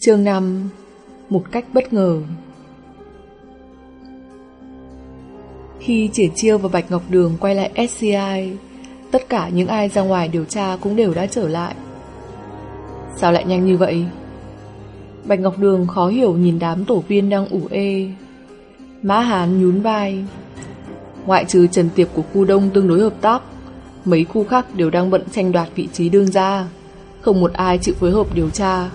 Chương 5 Một cách bất ngờ Khi Triển Chiêu và Bạch Ngọc Đường quay lại SCI, tất cả những ai ra ngoài điều tra cũng đều đã trở lại. Sao lại nhanh như vậy? Bạch Ngọc Đường khó hiểu nhìn đám tổ viên đang ủ ê. Mã Hán nhún vai. Ngoại trừ Trần Tiệp của khu đông tương đối hợp tác, mấy khu khác đều đang bận tranh đoạt vị trí đương gia. Không một ai chịu phối hợp điều tra.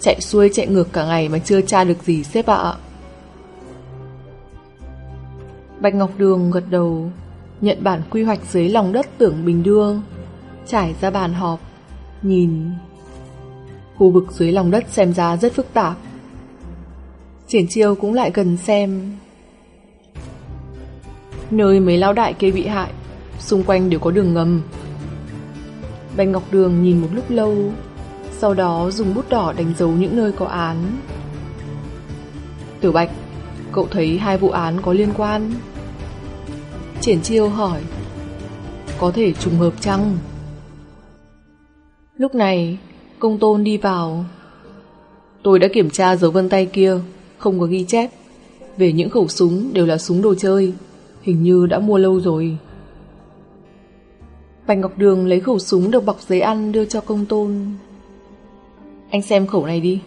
Chạy xuôi chạy ngược cả ngày mà chưa tra được gì xếp ạ. Bạch Ngọc Đường gật đầu, nhận bản quy hoạch dưới lòng đất tưởng bình đương trải ra bàn họp, nhìn. Khu vực dưới lòng đất xem ra rất phức tạp. Triển chiêu cũng lại gần xem. Nơi mấy lao đại kia bị hại, xung quanh đều có đường ngầm. Bạch Ngọc Đường nhìn một lúc lâu, sau đó dùng bút đỏ đánh dấu những nơi có án. Tiểu Bạch, cậu thấy hai vụ án có liên quan? Triển chiêu hỏi Có thể trùng hợp chăng? Lúc này Công tôn đi vào Tôi đã kiểm tra dấu vân tay kia Không có ghi chép Về những khẩu súng đều là súng đồ chơi Hình như đã mua lâu rồi Bạch Ngọc Đường lấy khẩu súng được bọc giấy ăn đưa cho công tôn anh xem khẩu này đi.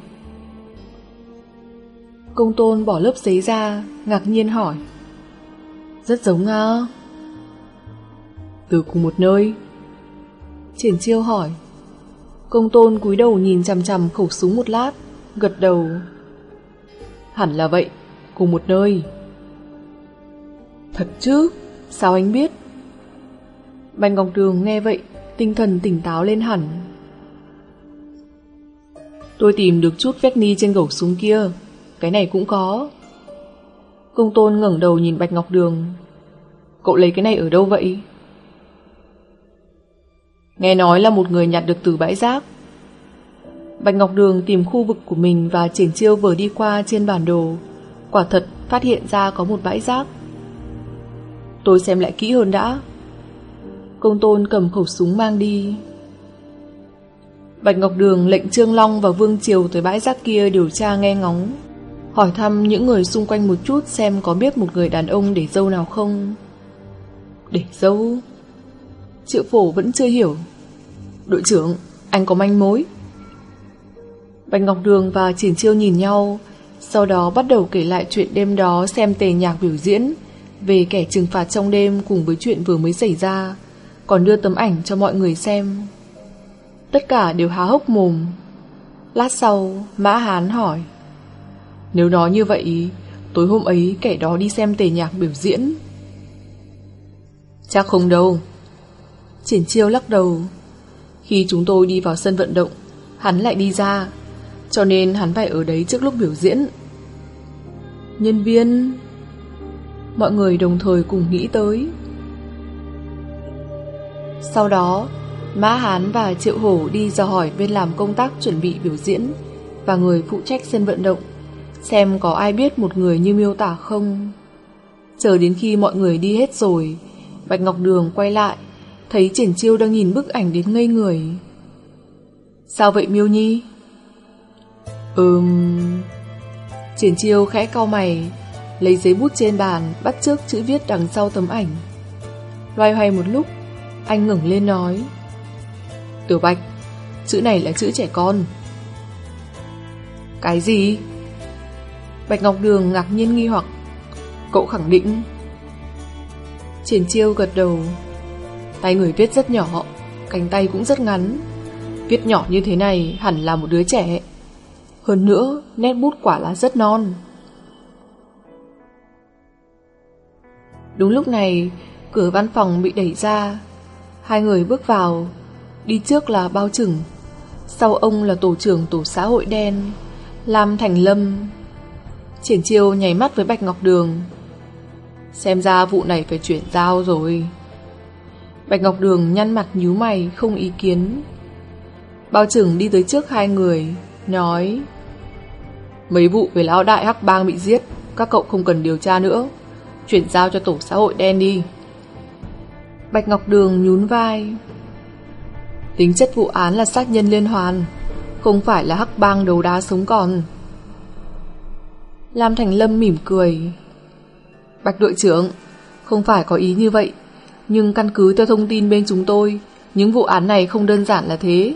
Công tôn bỏ lớp giấy ra, Ngạc nhiên hỏi. Rất giống à Từ cùng một nơi. Triển chiêu hỏi. Công tôn cúi đầu nhìn chằm chằm khẩu súng một lát, Gật đầu. Hẳn là vậy, Cùng một nơi. Thật chứ? Sao anh biết? Bành Ngọc Đường nghe vậy, Tinh thần tỉnh táo lên hẳn. Tôi tìm được chút vét ni trên gầu súng kia. Cái này cũng có. Công tôn ngẩng đầu nhìn Bạch Ngọc Đường. Cậu lấy cái này ở đâu vậy? Nghe nói là một người nhặt được từ bãi rác. Bạch Ngọc Đường tìm khu vực của mình Và triển chiêu vừa đi qua trên bản đồ. Quả thật, phát hiện ra có một bãi rác. Tôi xem lại kỹ hơn đã. Công tôn cầm khẩu súng mang đi. Bạch Ngọc Đường lệnh Trương Long và Vương Triều tới bãi rác kia điều tra nghe ngóng hỏi thăm những người xung quanh một chút xem có biết một người đàn ông để dâu nào không. Để dâu? Triệu phổ vẫn chưa hiểu. Đội trưởng, anh có manh mối. Bạch Ngọc Đường và Triển Chiêu nhìn nhau, sau đó bắt đầu kể lại chuyện đêm đó xem tề nhạc biểu diễn, về kẻ trừng phạt trong đêm cùng với chuyện vừa mới xảy ra, còn đưa tấm ảnh cho mọi người xem. Tất cả đều há hốc mồm. Lát sau, Mã Hán hỏi. Nếu nói như vậy, tối hôm ấy kẻ đó đi xem tề nhạc biểu diễn. Chắc không đâu. Triển chiêu lắc đầu. Khi chúng tôi đi vào sân vận động, hắn lại đi ra, cho nên hắn phải ở đấy trước lúc biểu diễn. Nhân viên... Mọi người đồng thời cùng nghĩ tới. Sau đó, Mã Hán và Triệu Hổ đi dò hỏi bên làm công tác chuẩn bị biểu diễn và người phụ trách sân vận động xem có ai biết một người như miêu tả không. Chờ đến khi mọi người đi hết rồi, Bạch Ngọc Đường quay lại, thấy Triển Chiêu đang nhìn bức ảnh đến ngây người. Sao vậy Miêu Nhi? Ừm... Triển Chiêu khẽ cau mày, lấy giấy bút trên bàn, bắt trước chữ viết đằng sau tấm ảnh. Loay hoay một lúc, anh ngẩng lên nói. Tiểu Bạch, chữ này là chữ trẻ con. Cái gì? Bạch Ngọc Đường ngạc nhiên nghi hoặc. Cậu khẳng định. Triển chiêu gật đầu. Tay người viết rất nhỏ Cánh tay cũng rất ngắn. Viết nhỏ như thế này hẳn là một đứa trẻ. Hơn nữa Nét bút quả là rất non. Đúng lúc này Cửa văn phòng bị đẩy ra. Hai người bước vào. Đi trước là bao trưởng, Sau ông là tổ trưởng tổ xã hội đen Lam Thành Lâm. Triển chiêu nhảy mắt với Bạch Ngọc Đường. Xem ra vụ này phải chuyển giao rồi. Bạch Ngọc Đường nhăn mặt nhíu mày Không ý kiến. Bao trưởng đi tới trước hai người Nói Mấy vụ về lão đại hắc bang bị giết Các cậu không cần điều tra nữa. Chuyển giao cho tổ xã hội đen đi. Bạch Ngọc Đường nhún vai Tính chất vụ án là sát nhân liên hoàn, Không phải là hắc bang đầu đá sống còn. Lam Thành Lâm mỉm cười. Bạch đội trưởng, Không phải có ý như vậy, Nhưng căn cứ theo thông tin bên chúng tôi, Những vụ án này không đơn giản là thế.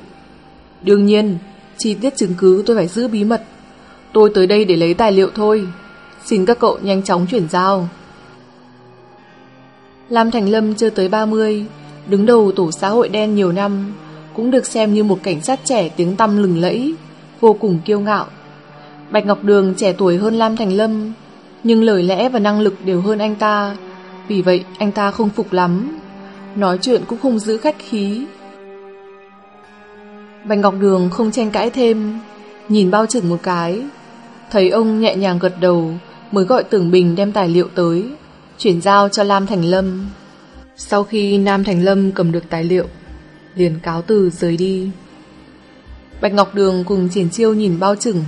Đương nhiên, Chi tiết chứng cứ tôi phải giữ bí mật. Tôi tới đây để lấy tài liệu thôi. Xin các cậu nhanh chóng chuyển giao. Lam Thành Lâm chưa tới 30 Đứng đầu tổ xã hội đen nhiều năm. Cũng được xem như một cảnh sát trẻ tiếng tăm lừng lẫy, Vô cùng kiêu ngạo. Bạch Ngọc Đường trẻ tuổi hơn Lam Thành Lâm, Nhưng lời lẽ và năng lực đều hơn anh ta. Vì vậy, anh ta không phục lắm. Nói chuyện cũng không giữ khách khí. Bạch Ngọc Đường không tranh cãi thêm, Nhìn bao chừng một cái. Thấy ông nhẹ nhàng gật đầu, Mới gọi Tưởng Bình đem tài liệu tới, Chuyển giao cho Lam Thành Lâm. Sau khi Nam Thành Lâm cầm được tài liệu Liền cáo từ rời đi. Bạch Ngọc Đường cùng Triển Chiêu nhìn bao chừng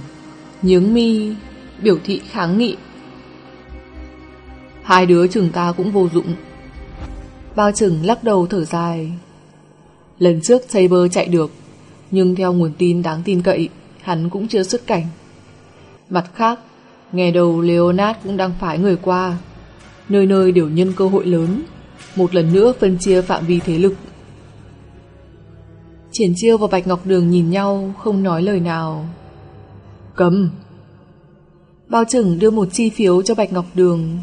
Nhướng mi, Biểu thị kháng nghị. Hai đứa chừng ta cũng vô dụng. Bao chừng lắc đầu thở dài. Lần trước Saber chạy được, Nhưng theo nguồn tin đáng tin cậy, Hắn cũng chưa xuất cảnh. Mặt khác, Nghe đầu Leonard cũng đang phái người qua. Nơi nơi đều nhân cơ hội lớn, Một lần nữa phân chia phạm vi thế lực. Triển chiêu và Bạch Ngọc Đường nhìn nhau, Không nói lời nào. Cầm. Bao trừng đưa một chi phiếu cho Bạch Ngọc Đường.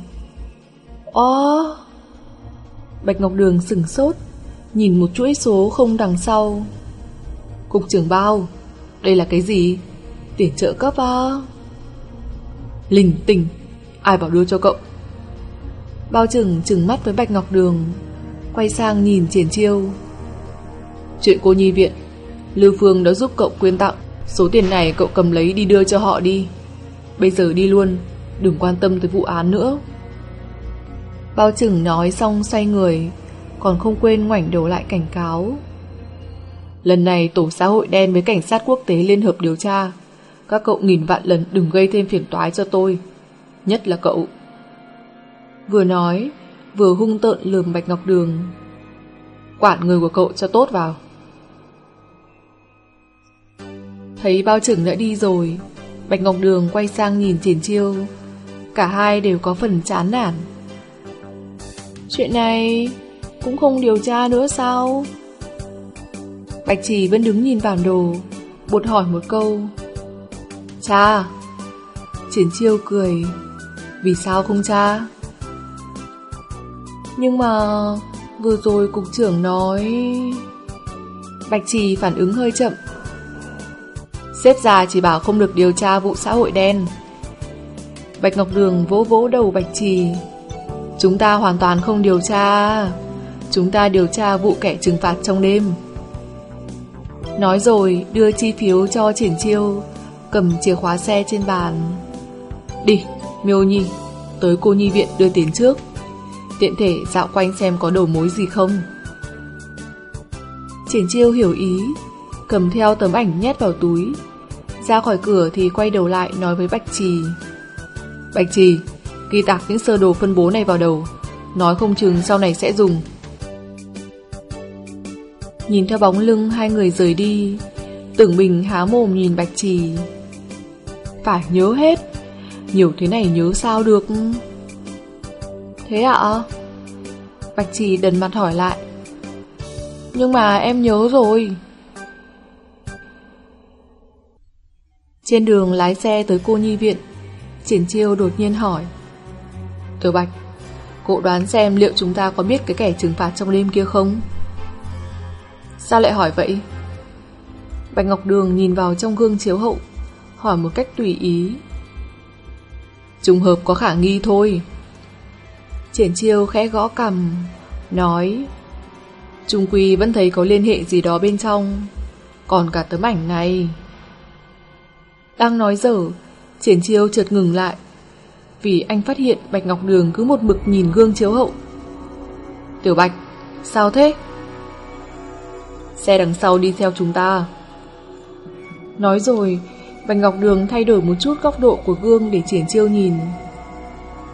Ó Bạch Ngọc Đường sửng sốt, Nhìn một chuỗi số không đằng sau. Cục trưởng bao, Đây là cái gì? Tiền trợ cấp à? Linh tinh, Ai bảo đưa cho cậu? Bao trừng trừng mắt với Bạch Ngọc Đường, Quay sang nhìn triển chiêu. Chuyện cô nhi viện. Lưu Phương đã giúp cậu quyên tặng, Số tiền này cậu cầm lấy đi đưa cho họ đi. Bây giờ đi luôn, Đừng quan tâm tới vụ án nữa. Bao trừng nói xong xoay người, Còn không quên ngoảnh đầu lại cảnh cáo. Lần này tổ xã hội đen với cảnh sát quốc tế liên hợp điều tra, Các cậu nghìn vạn lần đừng gây thêm phiền toái cho tôi, Nhất là cậu. Vừa nói, Vừa hung tợn lườm Bạch Ngọc Đường. Quản người của cậu cho tốt vào. Thấy bao trưởng đã đi rồi, Bạch Ngọc Đường quay sang nhìn Triển Chiêu. Cả hai đều có phần chán nản. Chuyện này Cũng không điều tra nữa sao? Bạch Trì vẫn đứng nhìn bản đồ, Bột hỏi một câu. Cha! Triển Chiêu cười. Vì sao không cha? Nhưng mà Vừa rồi cục trưởng nói Bạch Trì phản ứng hơi chậm. Xếp già chỉ bảo không được điều tra vụ xã hội đen. Bạch Ngọc Đường vỗ vỗ đầu Bạch Trì. Chúng ta hoàn toàn không điều tra. Chúng ta điều tra vụ kẻ trừng phạt trong đêm. Nói rồi đưa chi phiếu cho triển chiêu Cầm chìa khóa xe trên bàn. Đi, Miêu Nhi Tới cô nhi viện đưa tiền trước. Tiện thể dạo quanh xem có đầu mối gì không. Triển chiêu hiểu ý Cầm theo tấm ảnh nhét vào túi ra khỏi cửa thì quay đầu lại nói với Bạch Trì. Bạch Trì, Ghi tạc những sơ đồ phân bố này vào đầu. Nói không chừng sau này sẽ dùng. Nhìn theo bóng lưng hai người rời đi, Tưởng mình há mồm nhìn Bạch Trì. Phải nhớ hết. Nhiều thế này nhớ sao được? Thế ạ? Bạch Trì đần mặt hỏi lại. Nhưng mà em nhớ rồi. Trên đường lái xe tới cô nhi viện, Triển chiêu đột nhiên hỏi Tiểu Bạch Cậu đoán xem liệu chúng ta có biết cái kẻ trừng phạt trong đêm kia không? Sao lại hỏi vậy? Bạch Ngọc Đường nhìn vào trong gương chiếu hậu, Hỏi một cách tùy ý. Trùng hợp có khả nghi thôi. Triển chiêu khẽ gõ cầm Nói, Trung Quy vẫn thấy có liên hệ gì đó bên trong, Còn cả tấm ảnh này đang nói dở, triển chiêu chợt ngừng lại. Vì anh phát hiện Bạch Ngọc Đường cứ một mực nhìn gương chiếu hậu. Tiểu Bạch, sao thế? Xe đằng sau đi theo chúng ta. Nói rồi, Bạch Ngọc Đường thay đổi một chút góc độ của gương để triển chiêu nhìn.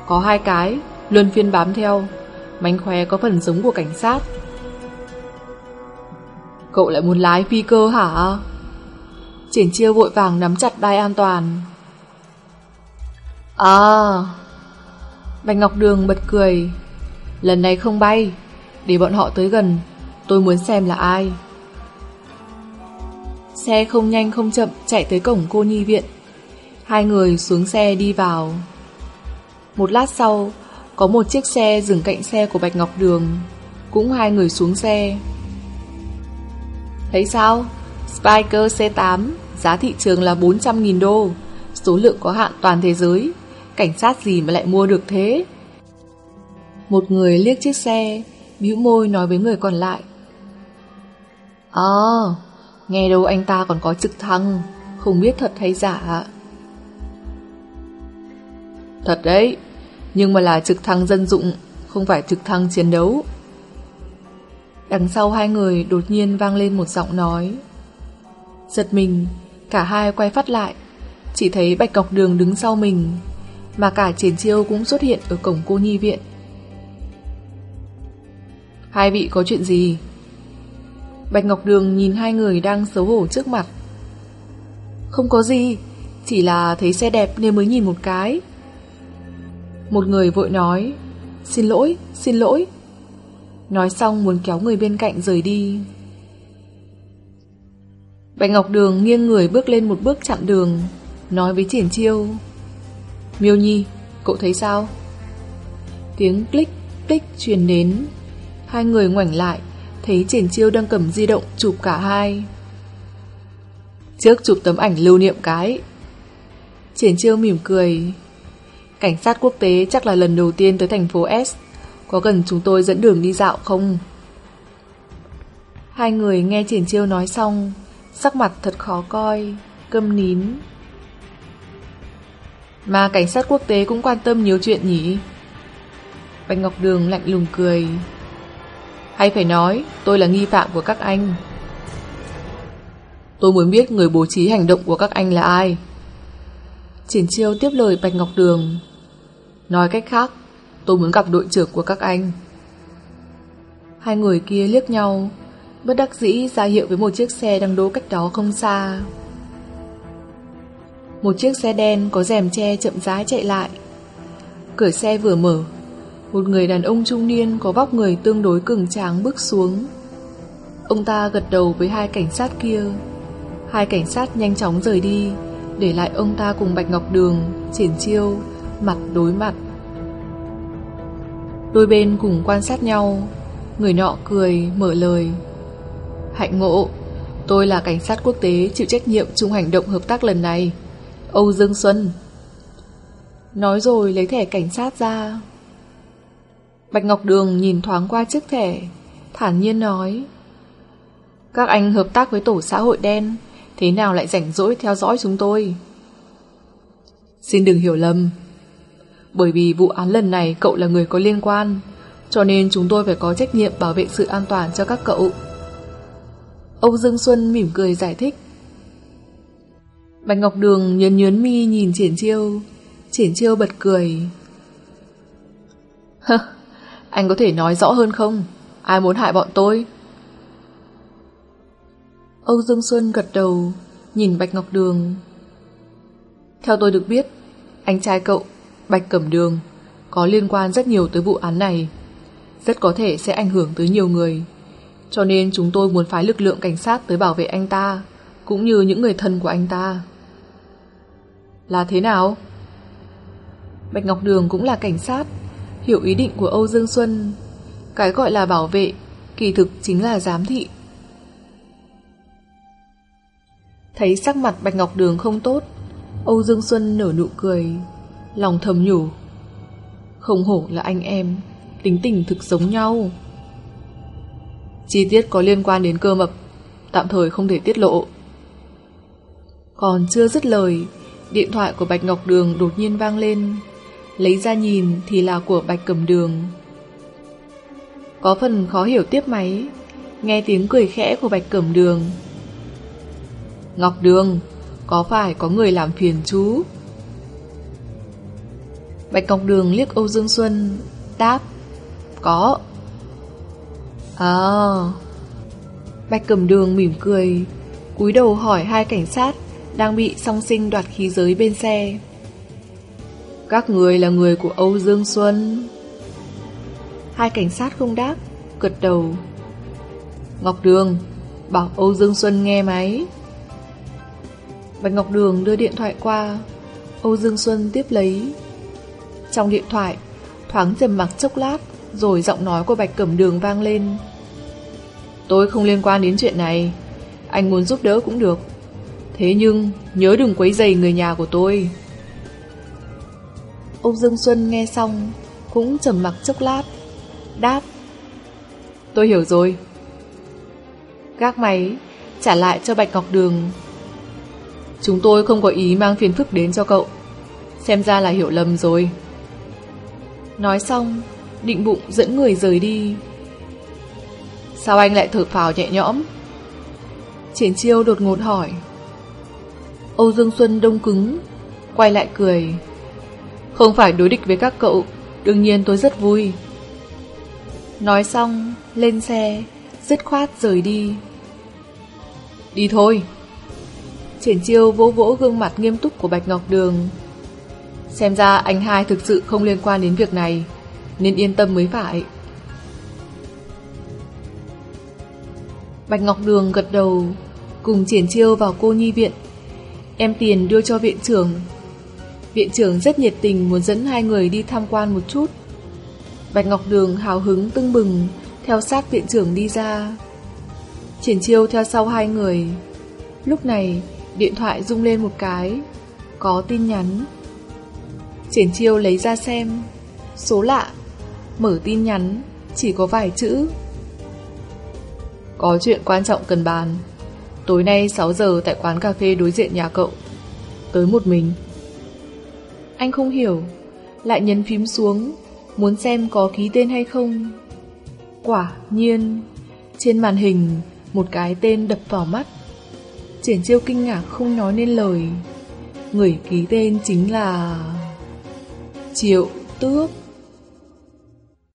Có hai cái, luân phiên bám theo, mánh khóe có phần giống của cảnh sát. Cậu lại muốn lái phi cơ hả? Triển chiêu vội vàng nắm chặt đai an toàn. À... Bạch Ngọc Đường bật cười. Lần này không bay, để bọn họ tới gần, tôi muốn xem là ai. Xe không nhanh không chậm chạy tới cổng cô nhi viện. Hai người xuống xe đi vào. Một lát sau, có một chiếc xe dừng cạnh xe của Bạch Ngọc Đường. Cũng hai người xuống xe. Thấy sao? Spiker C8, giá thị trường là 400.000 đô. Số lượng có hạn toàn thế giới. Cảnh sát gì mà lại mua được thế? Một người liếc chiếc xe, bĩu môi nói với người còn lại. Ờ, nghe đâu anh ta còn có trực thăng, không biết thật hay giả. Thật đấy, nhưng mà là trực thăng dân dụng, không phải trực thăng chiến đấu. Đằng sau hai người đột nhiên vang lên một giọng nói. Giật mình, cả hai quay phát lại, chỉ thấy Bạch Ngọc Đường đứng sau mình, mà cả triển chiêu cũng xuất hiện ở cổng cô nhi viện. Hai vị có chuyện gì? Bạch Ngọc Đường nhìn hai người đang xấu hổ trước mặt. Không có gì, chỉ là thấy xe đẹp nên mới nhìn một cái. Một người vội nói, xin lỗi, xin lỗi. Nói xong muốn kéo người bên cạnh rời đi. Bạch Ngọc Đường nghiêng người bước lên một bước chặn đường, nói với Triển Chiêu. Miêu Nhi, cậu thấy sao? Tiếng click click truyền đến. Hai người ngoảnh lại, thấy Triển Chiêu đang cầm di động chụp cả hai. Trước chụp tấm ảnh lưu niệm cái. Triển Chiêu mỉm cười. Cảnh sát quốc tế chắc là lần đầu tiên tới thành phố S. Có cần chúng tôi dẫn đường đi dạo không? Hai người nghe Triển Chiêu nói xong, sắc mặt thật khó coi, câm nín. Mà cảnh sát quốc tế cũng quan tâm nhiều chuyện nhỉ? Bạch Ngọc Đường lạnh lùng cười. Hay phải nói, tôi là nghi phạm của các anh. Tôi muốn biết người bố trí hành động của các anh là ai. Triển chiêu tiếp lời Bạch Ngọc Đường. Nói cách khác, tôi muốn gặp đội trưởng của các anh. Hai người kia liếc nhau, bất đắc dĩ ra hiệu với một chiếc xe đang đỗ cách đó không xa. Một chiếc xe đen có rèm che chậm rãi chạy lại. Cửa xe vừa mở, một người đàn ông trung niên có vóc người tương đối cường tráng bước xuống. Ông ta gật đầu với hai cảnh sát kia. Hai cảnh sát nhanh chóng rời đi, để lại ông ta cùng Bạch Ngọc Đường, triển chiêu, mặt đối mặt. Đôi bên cùng quan sát nhau, người nọ cười, mở lời. Hạnh ngộ, tôi là cảnh sát quốc tế chịu trách nhiệm chung hành động hợp tác lần này. Âu Dương Xuân. Nói rồi lấy thẻ cảnh sát ra. Bạch Ngọc Đường nhìn thoáng qua chiếc thẻ, thản nhiên nói. Các anh hợp tác với tổ xã hội đen, thế nào lại rảnh rỗi theo dõi chúng tôi? Xin đừng hiểu lầm. Bởi vì vụ án lần này cậu là người có liên quan, cho nên chúng tôi phải có trách nhiệm bảo vệ sự an toàn cho các cậu. Âu Dương Xuân mỉm cười giải thích. Bạch Ngọc Đường nhớn nhớn mi nhìn Triển Chiêu, Triển Chiêu bật cười. Hơ, anh có thể nói rõ hơn không? Ai muốn hại bọn tôi? Âu Dương Xuân gật đầu, nhìn Bạch Ngọc Đường. Theo tôi được biết, anh trai cậu, Bạch Cẩm Đường, có liên quan rất nhiều tới vụ án này. Rất có thể sẽ ảnh hưởng tới nhiều người. Cho nên chúng tôi muốn phái lực lượng cảnh sát tới bảo vệ anh ta, cũng như những người thân của anh ta. Là thế nào? Bạch Ngọc Đường cũng là cảnh sát, hiểu ý định của Âu Dương Xuân. Cái gọi là bảo vệ, kỳ thực chính là giám thị. Thấy sắc mặt Bạch Ngọc Đường không tốt, Âu Dương Xuân nở nụ cười, lòng thầm nhủ. Không hổ là anh em, tính tình thực giống nhau. Chi tiết có liên quan đến cơ mập, tạm thời không thể tiết lộ. Còn chưa dứt lời, điện thoại của Bạch Ngọc Đường đột nhiên vang lên. Lấy ra nhìn thì là của Bạch Cẩm Đường. Có phần khó hiểu tiếp máy, nghe tiếng cười khẽ của Bạch Cẩm Đường. Ngọc Đường, có phải có người làm phiền chú? Bạch Ngọc Đường liếc Âu Dương Xuân, đáp, có. À... Bạch Cẩm Đường mỉm cười, cúi đầu hỏi hai cảnh sát đang bị song sinh đoạt khí giới bên xe. Các người là người của Âu Dương Xuân. Hai cảnh sát không đáp, gật đầu. Ngọc Đường, bảo Âu Dương Xuân nghe máy. Bạch Ngọc Đường đưa điện thoại qua, Âu Dương Xuân tiếp lấy. Trong điện thoại, thoáng trầm mặc chốc lát, rồi giọng nói của Bạch Cẩm Đường vang lên. Tôi không liên quan đến chuyện này, anh muốn giúp đỡ cũng được. Thế nhưng, nhớ đừng quấy rầy người nhà của tôi. ông Dương Xuân nghe xong, cũng trầm mặc chốc lát, đáp. Tôi hiểu rồi. Gác máy, trả lại cho Bạch Ngọc Đường. Chúng tôi không có ý mang phiền phức đến cho cậu. Xem ra là hiểu lầm rồi. Nói xong, định bụng dẫn người rời đi. Sao anh lại thở phào nhẹ nhõm? Triển chiêu đột ngột hỏi. Âu Dương Xuân đông cứng, quay lại cười. Không phải đối địch với các cậu, đương nhiên tôi rất vui. Nói xong, lên xe, dứt khoát rời đi. Đi thôi. Triển chiêu vỗ vỗ gương mặt nghiêm túc của Bạch Ngọc Đường. Xem ra anh hai thực sự không liên quan đến việc này, nên yên tâm mới phải. Bạch Ngọc Đường gật đầu, cùng triển chiêu vào cô nhi viện. Em tiền đưa cho viện trưởng. Viện trưởng rất nhiệt tình muốn dẫn hai người đi tham quan một chút. Bạch Ngọc Đường hào hứng tưng bừng, theo sát viện trưởng đi ra. Triển chiêu theo sau hai người. Lúc này, điện thoại rung lên một cái. Có tin nhắn. Triển chiêu lấy ra xem. Số lạ. Mở tin nhắn. Chỉ có vài chữ. Có chuyện quan trọng cần bàn. Tối nay 6 giờ tại quán cà phê đối diện nhà cậu. Tới một mình. Anh không hiểu. Lại nhấn phím xuống. Muốn xem có ký tên hay không. Quả nhiên. Trên màn hình, một cái tên đập vào mắt. Triển chiêu kinh ngạc không nói nên lời. Người ký tên chính là... Triệu Tước.